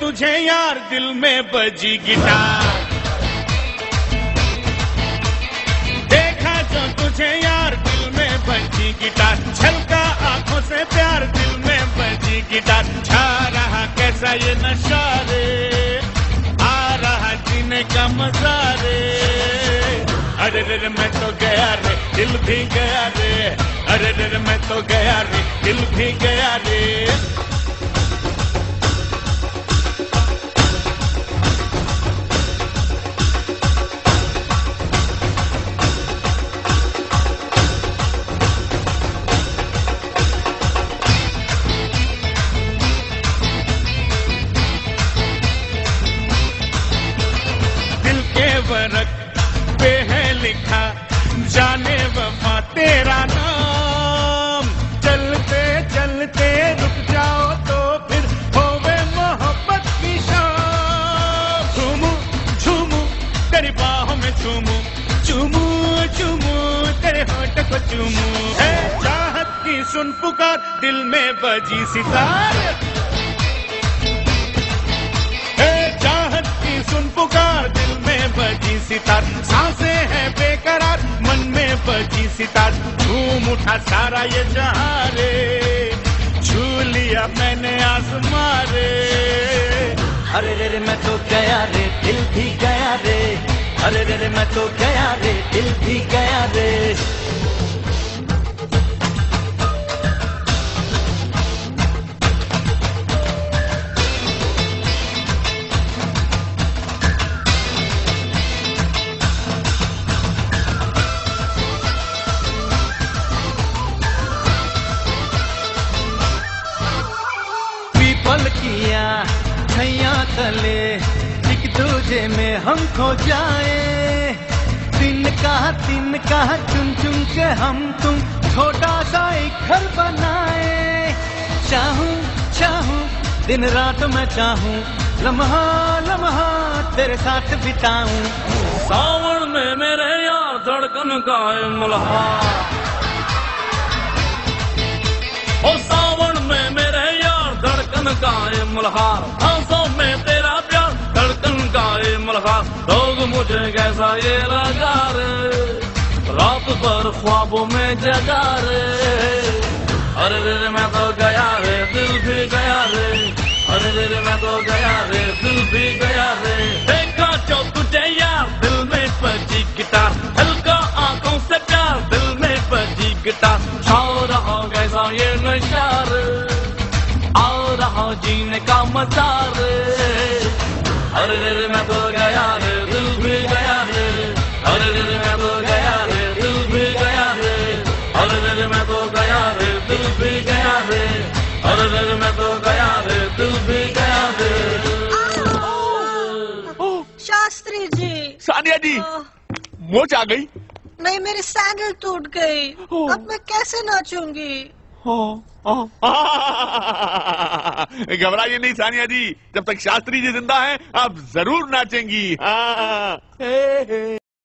तुझे यार दिल में बजी गिटार। देखा जो तुझे यार दिल में बजी गिटार। छलका आँखों से प्यार दिल में बजी गिटार। छा रहा कैसा ये नशा रे? आ रहा जीने का मज़ा रे? अरे रे, मैं तो गया रे, दिल भी गया रे। अरे रे रे, मैं तो गया रे, दिल भी गया रे। तेरा नाम। चलते चलते रुक जाओ तो फिर होवे मोहब्बत की शाम। झूमू झूमू, तेरी बाहों में झूमू चूमू चूमू, तेरे होठ को चूमू। है चाहत की सुन पुकार, दिल में बजी सितार। है चाहत की सुन पुकार, दिल में बजी सितार। साँसें सितार झूम उठा सारा ये जहाँ रे छू लिया मैंने आसमा रे अरे रे रे, मैं तो गया रे, दिल भी गया रे। अरे रे रे, मैं तो गया रे, दिल भी गया रे। तले एक दूजे में हम खो जाए। दिन का दिन का चुन चुन के हम तुम छोटा सा एक घर बनाए। चाहूँ चाहूँ, दिन रात मैं चाहूँ, लम्हा लम्हा तेरे साथ बिताऊं। सावन में मेरे यार धड़कन का है मल्हार ओ सावन में मेरे यार धड़कन का है मल्हार मल्हार लोग मुझे कैसा ये लगा रे? रात भर ख्वाबों में जगा रे। अरे रे मैं तो गया रे, दिल भी गया रे। अरे रे मैं तो गया रे, दिल भी गया रे। देखा जो तुझे यार दिल में बजी गिटार। हल्का आँखों से प्यार, दिल में बजी गिटार। छा रहा कैसा ये नशा रे? आ रहा जीने का मज़ा रे। अरे रे रे मैं तो गया रे दिल भी गया रे अरे रे रे मैं तो गया रे दिल भी गया रे अरे रे रे मैं तो गया रे दिल भी गया रे अरे रे रे मैं तो गया रे दिल भी गया रे शास्त्री जी। सानिया जी मोच आ गई। नहीं मेरी सैंडल टूट गई। अब मैं कैसे नाचूँगी? घबराइए नहीं सानिया जी। जब तक शास्त्री जी ज़िंदा हैं आप ज़रूर नाचेंगी। हाँ।